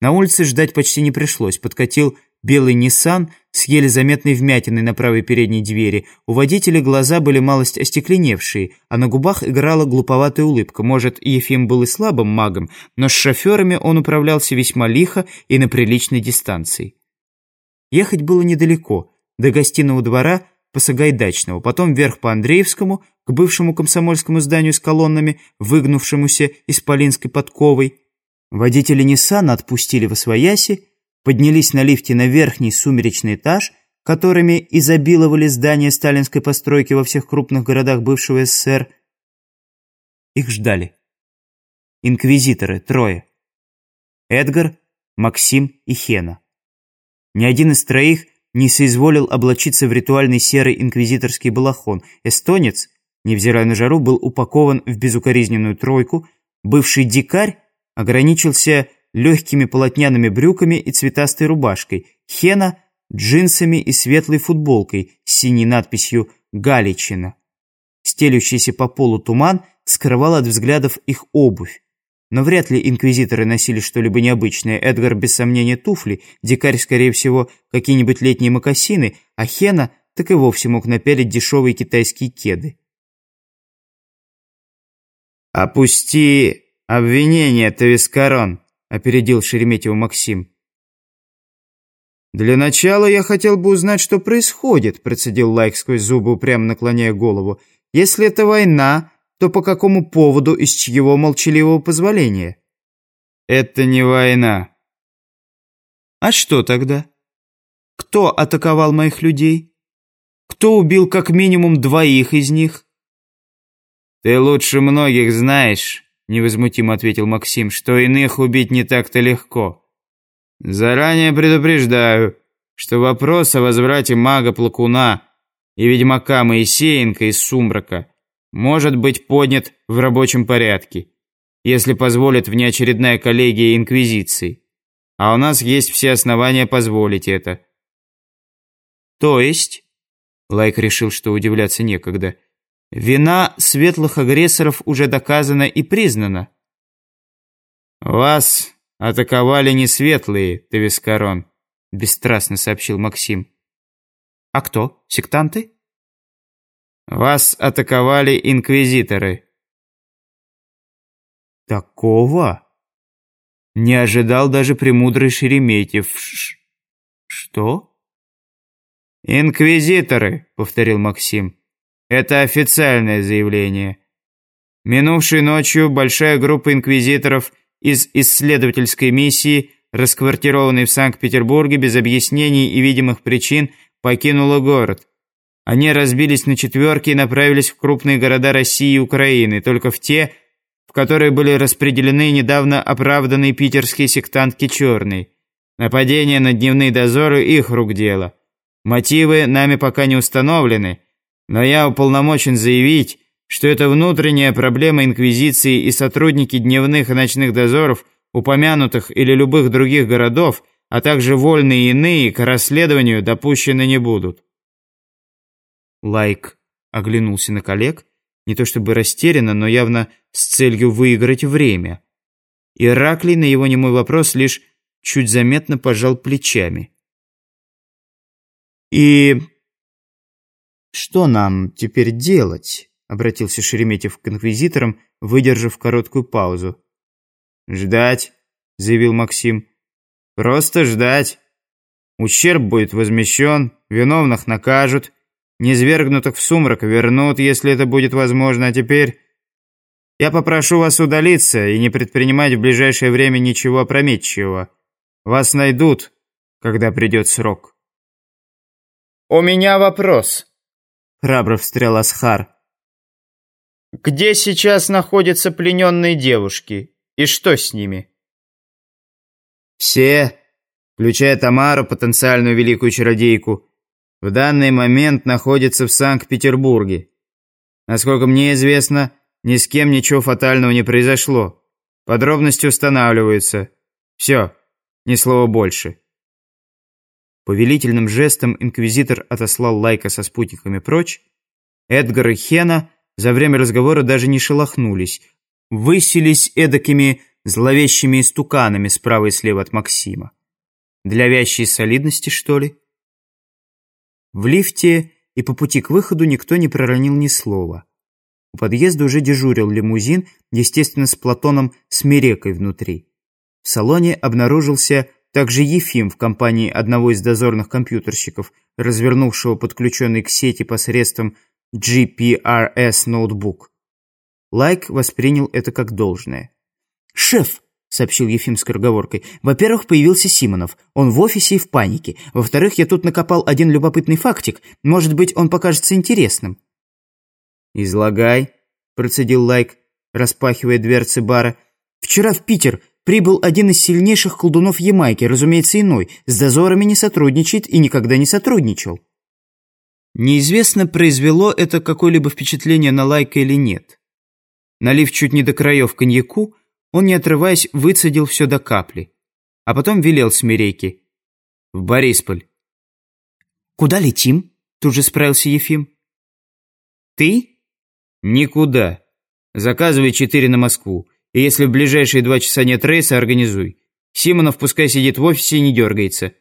На улице ждать почти не пришлось. Подкатил белый Ниссан с еле заметной вмятиной на правой передней двери. У водителя глаза были малость остекленевшие, а на губах играла глуповатая улыбка. Может, Ефим был и слабым магом, но с шоферами он управлялся весьма лихо и на приличной дистанции. Ехать было недалеко, до гостиного двора по Сагайдачного, потом вверх по Андреевскому, к бывшему комсомольскому зданию с колоннами, выгнувшемуся исполинской подковой. Водители Ниссана отпустили в освояси, поднялись на лифте на верхний сумеречный этаж, которыми изобиловали здания сталинской постройки во всех крупных городах бывшего СССР. Их ждали. Инквизиторы, трое. Эдгар, Максим и Хена. Ни один из троих не соизволил облачиться в ритуальный серый инквизиторский балахон. Эстонец, невзирая на жару, был упакован в безукоризненную тройку. Бывший дикарь ограничился легкими полотняными брюками и цветастой рубашкой. Хена – джинсами и светлой футболкой с синей надписью «Галичина». Стелющийся по полу туман скрывал от взглядов их обувь. Но вряд ли инквизиторы носили что-либо необычное. Эдгар, без сомнения, туфли, дикарь, скорее всего, какие-нибудь летние мокасины, а Хена так и вовсе мог напялить дешевые китайские кеды. «Опусти обвинение, Тавискарон», — опередил Шереметьева Максим. «Для начала я хотел бы узнать, что происходит», — процедил Лайк сквозь зубы, упрямо наклоняя голову. «Если это война, то по какому поводу и с чьего молчаливого позволения?» «Это не война». «А что тогда? Кто атаковал моих людей? Кто убил как минимум двоих из них?» «Ты лучше многих знаешь», — невозмутимо ответил Максим, «что иных убить не так-то легко. Заранее предупреждаю, что вопрос о возврате мага-плакуна и ведьмака Моисеенко из Сумрака может быть поднят в рабочем порядке, если позволит внеочередная коллегия Инквизиции. А у нас есть все основания позволить это. То есть, Лайк решил, что удивляться некогда, вина светлых агрессоров уже доказана и признана. Вас атаковали не светлые, Тавискарон, бесстрастно сообщил Максим. А кто? Сектанты? Вас атаковали инквизиторы». «Такого?» Не ожидал даже премудрый Шереметьев. Ш «Что?» «Инквизиторы», — повторил Максим. «Это официальное заявление. Минувшей ночью большая группа инквизиторов из исследовательской миссии, расквартированной в Санкт-Петербурге без объяснений и видимых причин, покинула город. Они разбились на четверки и направились в крупные города России и Украины, только в те, в которые были распределены недавно оправданные питерские сектантки «Черный». Нападение на дневные дозоры – их рук дело. Мотивы нами пока не установлены, но я уполномочен заявить, что это внутренняя проблема Инквизиции и сотрудники дневных и ночных дозоров упомянутых или любых других городов, а также вольные иные к расследованию допущены не будут. Лайк оглянулся на коллег, не то чтобы растерянно, но явно с целью выиграть время. Ираклий на его немой вопрос лишь чуть заметно пожал плечами. «И что нам теперь делать?» — обратился Шереметьев к инквизиторам, выдержав короткую паузу. «Ждать», — заявил Максим. «Просто ждать. Ущерб будет возмещен, виновных накажут, Низвергнутых в сумрак вернут, если это будет возможно, а теперь... Я попрошу вас удалиться и не предпринимать в ближайшее время ничего опрометчивого. Вас найдут, когда придет срок. «У меня вопрос», — храбро встрял Асхар. «Где сейчас находятся плененные девушки? И что с ними?» «Все, включая Тамару, потенциальную великую чародейку, в данный момент находится в Санкт-Петербурге. Насколько мне известно, ни с кем ничего фатального не произошло. Подробности устанавливаются. Все, ни слова больше». Повелительным жестом инквизитор отослал Лайка со спутниками прочь. Эдгар и Хена за время разговора даже не шелохнулись. Выселись эдакими зловещими истуканами справа и слева от Максима. Для вящей солидности, что ли? В лифте и по пути к выходу никто не проронил ни слова. У подъезда уже дежурил лимузин, естественно, с Платоном Смирекой внутри. В салоне обнаружился также Ефим в компании одного из дозорных компьютерщиков, развернувшего подключенный к сети посредством GPRS ноутбук. Лайк воспринял это как должное. «Шеф!» — сообщил Ефим скороговоркой. «Во-первых, появился Симонов. Он в офисе и в панике. Во-вторых, я тут накопал один любопытный фактик. Может быть, он покажется интересным». «Излагай», — процедил Лайк, распахивая дверцы бара. «Вчера в Питер прибыл один из сильнейших колдунов Ямайки, разумеется, иной. С дозорами не сотрудничает и никогда не сотрудничал». Неизвестно, произвело это какое-либо впечатление на Лайка или нет. Налив чуть не до краев коньяку, он, не отрываясь, выцедил все до капли. А потом велел Смирейке. «В Борисполь». «Куда летим?» – тут же справился Ефим. «Ты?» «Никуда. Заказывай четыре на Москву. И если в ближайшие два часа нет рейса, организуй. Симонов пускай сидит в офисе и не дергается».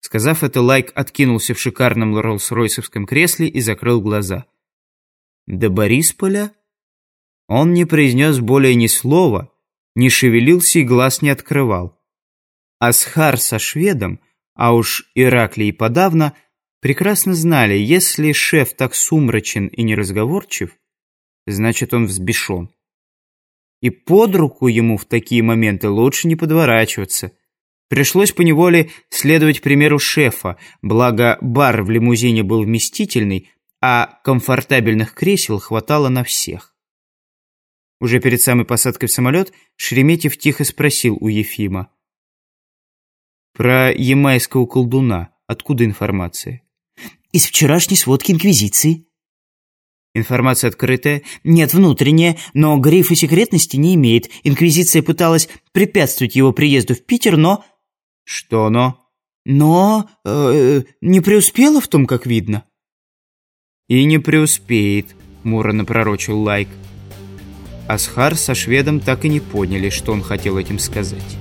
Сказав это, Лайк откинулся в шикарном Роллс-Ройсовском кресле и закрыл глаза. «До Борисполя?» Он не произнес более ни слова, не шевелился и глаз не открывал. Асхар со шведом, а уж Ираклий подавно, прекрасно знали, если шеф так сумрачен и неразговорчив, значит он взбешен. И под руку ему в такие моменты лучше не подворачиваться. Пришлось поневоле следовать примеру шефа, благо бар в лимузине был вместительный, а комфортабельных кресел хватало на всех. Уже перед самой посадкой в самолет Шереметьев тихо спросил у Ефима. «Про ямайского колдуна. Откуда информация?» «Из вчерашней сводки Инквизиции». «Информация открытая?» «Нет, внутренняя, но грифа секретности не имеет. Инквизиция пыталась препятствовать его приезду в Питер, но...» «Что но?» «Но... Э, не преуспела в том, как видно». «И не преуспеет», — муро напророчил Лайк. Асхар со шведом так и не поняли, что он хотел этим сказать.